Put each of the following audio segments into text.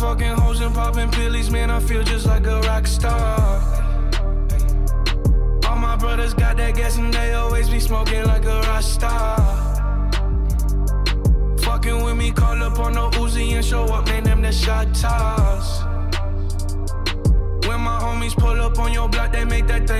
fucking hoes and popping pillies, man, I feel just like a rock star. All my brothers got that gas and they always be smoking like a rock star. Fucking with me, call up on the Uzi and show up, man, them the shot toss. When my homies pull up on your block, they make that thing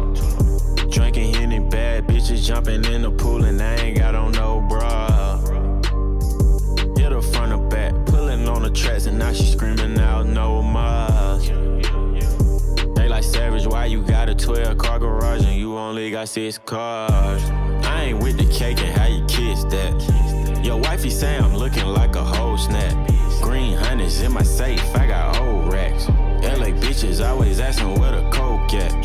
Jumping in the pool, and I ain't got on no bra. Hit her front or back, pulling on the tracks, and now she screaming out no more. They like savage, why you got a 12 car garage and you only got six cars? I ain't with the cake and how you kiss that. Your wifey say I'm looking like a whole snap. Green hundreds in my safe, I got old racks. LA bitches always asking where the coke at.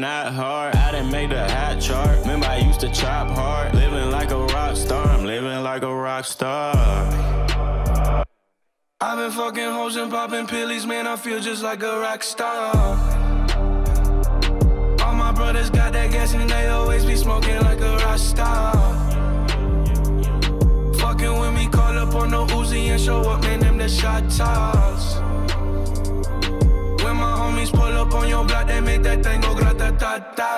Not hard. I didn't make the hot chart. Remember I used to chop hard. Living like a rock star, I'm living like a rock star. I've been fucking hoes and popping pillies, man. I feel just like a rock star. All my brothers got that gas and they always be smoking like a rock star. Fucking with me, call up on the Uzi and show up, man. Them the shot toss. When my homies pull up on your block, they make that thing da da